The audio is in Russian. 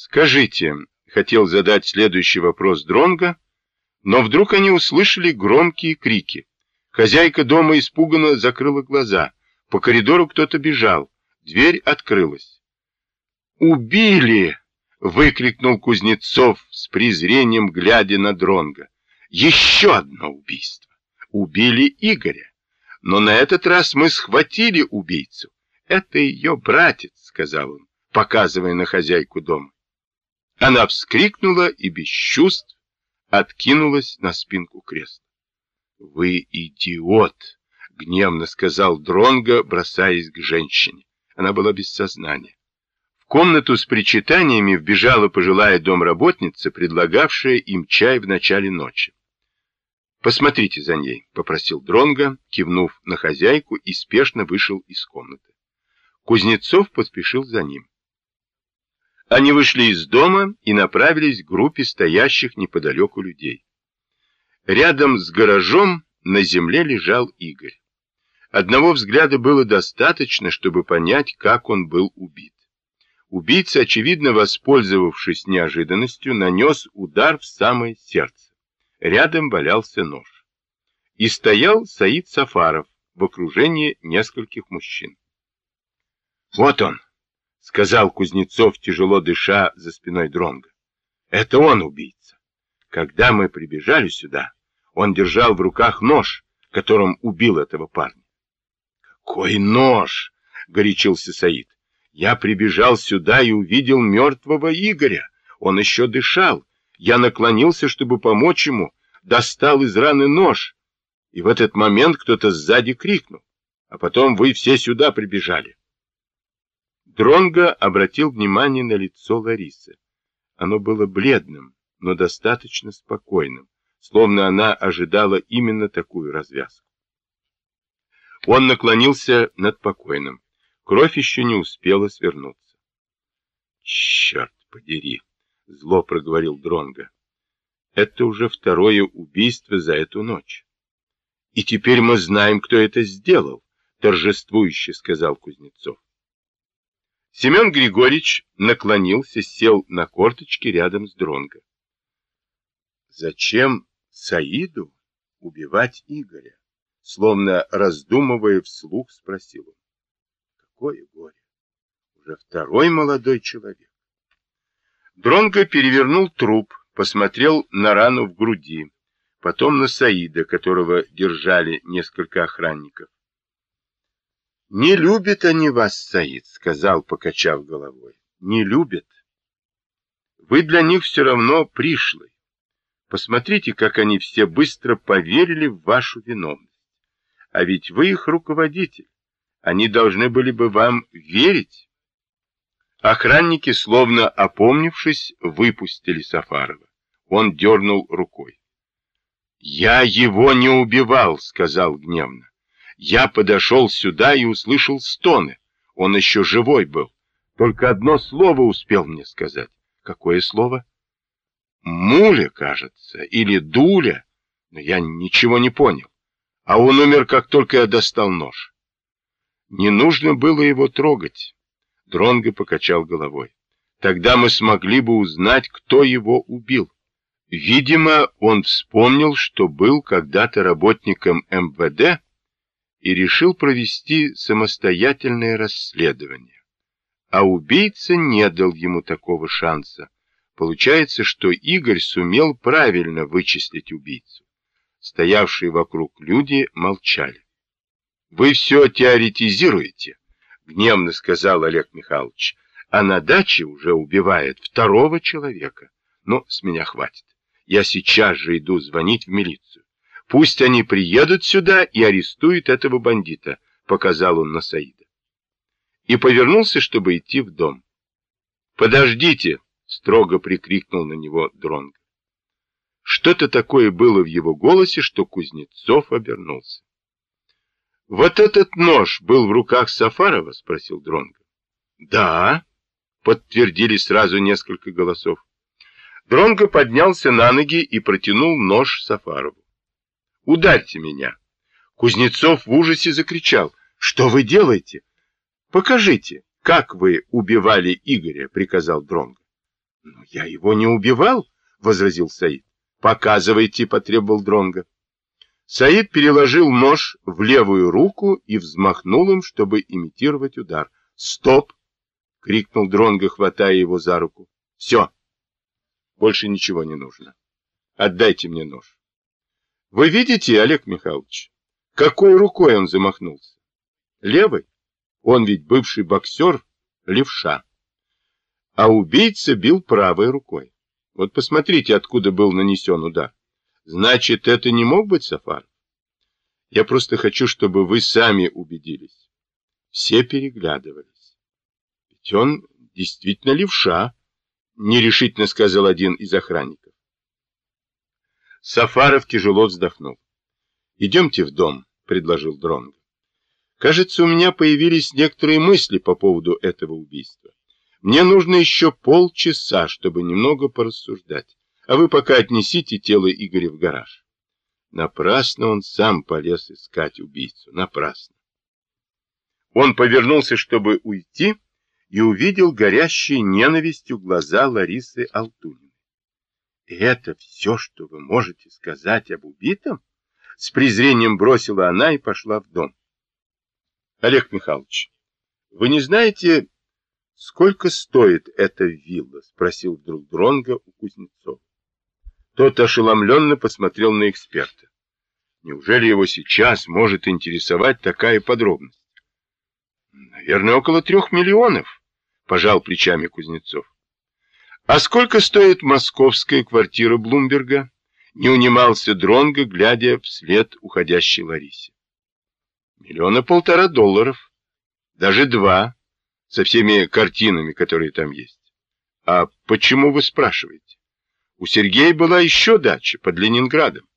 Скажите, хотел задать следующий вопрос Дронга, но вдруг они услышали громкие крики. Хозяйка дома испуганно закрыла глаза. По коридору кто-то бежал. Дверь открылась. «Убили!» — выкрикнул Кузнецов с презрением, глядя на Дронга. «Еще одно убийство! Убили Игоря! Но на этот раз мы схватили убийцу. Это ее братец», — сказал он, показывая на хозяйку дома. Она вскрикнула и без чувств откинулась на спинку кресла. «Вы идиот!» — гневно сказал Дронго, бросаясь к женщине. Она была без сознания. В комнату с причитаниями вбежала пожилая домработница, предлагавшая им чай в начале ночи. «Посмотрите за ней», — попросил Дронго, кивнув на хозяйку и спешно вышел из комнаты. Кузнецов поспешил за ним. Они вышли из дома и направились к группе стоящих неподалеку людей. Рядом с гаражом на земле лежал Игорь. Одного взгляда было достаточно, чтобы понять, как он был убит. Убийца, очевидно воспользовавшись неожиданностью, нанес удар в самое сердце. Рядом валялся нож. И стоял Саид Сафаров в окружении нескольких мужчин. «Вот он!» — сказал Кузнецов, тяжело дыша за спиной Дронга. «Это он убийца. Когда мы прибежали сюда, он держал в руках нож, которым убил этого парня». «Какой нож?» — горячился Саид. «Я прибежал сюда и увидел мертвого Игоря. Он еще дышал. Я наклонился, чтобы помочь ему, достал из раны нож. И в этот момент кто-то сзади крикнул. А потом вы все сюда прибежали. Дронго обратил внимание на лицо Ларисы. Оно было бледным, но достаточно спокойным, словно она ожидала именно такую развязку. Он наклонился над покойным. Кровь еще не успела свернуться. «Черт подери!» — зло проговорил Дронго. «Это уже второе убийство за эту ночь. И теперь мы знаем, кто это сделал», — торжествующе сказал Кузнецов. Семен Григорьевич наклонился, сел на корточки рядом с Дронго. Зачем Саиду убивать Игоря? Словно раздумывая вслух, спросил он. Какое горе! Уже второй молодой человек. Дронго перевернул труп, посмотрел на рану в груди, потом на Саида, которого держали несколько охранников. «Не любят они вас, Саид», — сказал, покачав головой. «Не любят. Вы для них все равно пришлый. Посмотрите, как они все быстро поверили в вашу виновность. А ведь вы их руководитель. Они должны были бы вам верить». Охранники, словно опомнившись, выпустили Сафарова. Он дернул рукой. «Я его не убивал», — сказал гневно. Я подошел сюда и услышал стоны. Он еще живой был. Только одно слово успел мне сказать. Какое слово? Муля, кажется, или дуля. Но я ничего не понял. А он умер, как только я достал нож. Не нужно было его трогать. Дронго покачал головой. Тогда мы смогли бы узнать, кто его убил. Видимо, он вспомнил, что был когда-то работником МВД, и решил провести самостоятельное расследование. А убийца не дал ему такого шанса. Получается, что Игорь сумел правильно вычислить убийцу. Стоявшие вокруг люди молчали. «Вы все теоретизируете», — гневно сказал Олег Михайлович, «а на даче уже убивает второго человека. Но с меня хватит. Я сейчас же иду звонить в милицию. Пусть они приедут сюда и арестуют этого бандита, показал он на Саида. И повернулся, чтобы идти в дом. Подождите, строго прикрикнул на него Дронго. Что-то такое было в его голосе, что Кузнецов обернулся. Вот этот нож был в руках Сафарова, спросил Дронго. Да, подтвердили сразу несколько голосов. Дронго поднялся на ноги и протянул нож Сафарову. Ударьте меня!» Кузнецов в ужасе закричал. «Что вы делаете?» «Покажите, как вы убивали Игоря», — приказал Дронго. Но я его не убивал, возразил Саид. Показывайте, потребовал Дронга. Саид переложил нож в левую руку и взмахнул им, чтобы имитировать удар. «Стоп!» — крикнул Дронго, хватая его за руку. «Все! Больше ничего не нужно. Отдайте мне нож». «Вы видите, Олег Михайлович, какой рукой он замахнулся? Левой? Он ведь бывший боксер, левша. А убийца бил правой рукой. Вот посмотрите, откуда был нанесен удар. Значит, это не мог быть Сафаров? Я просто хочу, чтобы вы сами убедились. Все переглядывались. Ведь он действительно левша, нерешительно сказал один из охранников. Сафаров тяжело вздохнул. «Идемте в дом», — предложил Дронго. «Кажется, у меня появились некоторые мысли по поводу этого убийства. Мне нужно еще полчаса, чтобы немного порассуждать а вы пока отнесите тело Игоря в гараж. Напрасно он сам полез искать убийцу, напрасно. Он повернулся, чтобы уйти, и увидел горящие ненавистью глаза Ларисы Алтуниной. «Это все, что вы можете сказать об убитом?» С презрением бросила она и пошла в дом. «Олег Михайлович, вы не знаете, сколько стоит эта вилла?» Спросил вдруг Дронга у Кузнецова. Тот ошеломленно посмотрел на эксперта. Неужели его сейчас может интересовать такая подробность? Наверное, около трех миллионов, пожал плечами Кузнецов. А сколько стоит московская квартира Блумберга? Не унимался Дронго, глядя вслед уходящей Ларисе. Миллиона полтора долларов. Даже два, со всеми картинами, которые там есть. А почему вы спрашиваете? У Сергея была еще дача под Ленинградом.